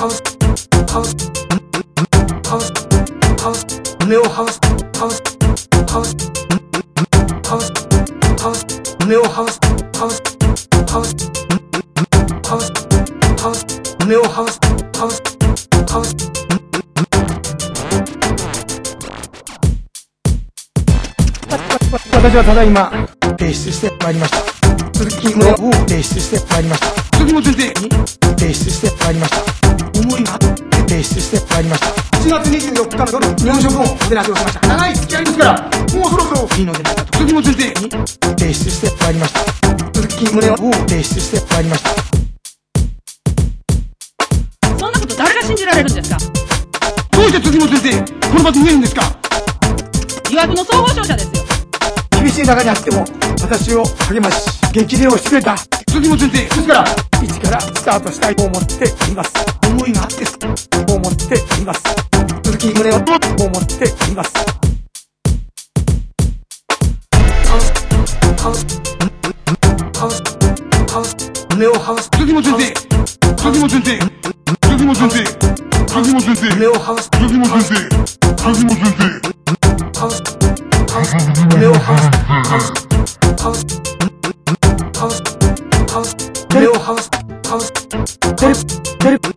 私はただいま提出してまいりました。続きも提出してまいりました。続きも先生。りました。7月24日の夜、日本食をお手立てをしました。長い付き合いですから、もうそろそろいいのではと。次も先生、提出してまいりました。鈴木宗男を提出してまいりました。そんなこと誰が信じられるんですか？どうして次も先生、この場で言えるんですか？疑惑の総合商社ですよ。厳しい中にあっても私を励まし激励をしてくれた次も先生、ですから、一からスタートしたいと思っています。思いがあって、と思っています。鈴木宗男と思っています。ハウス、ハウス、ハウス、ハウス、ネオハウス、次も先生、次も先生、次も先生、次も先生、ネオハウス、次も先生、次も先生、ハウス、ハウス、ネオハウス、ハウス、ハウス、ハウス、ハウス、ネオハウス、ハウス、テレテ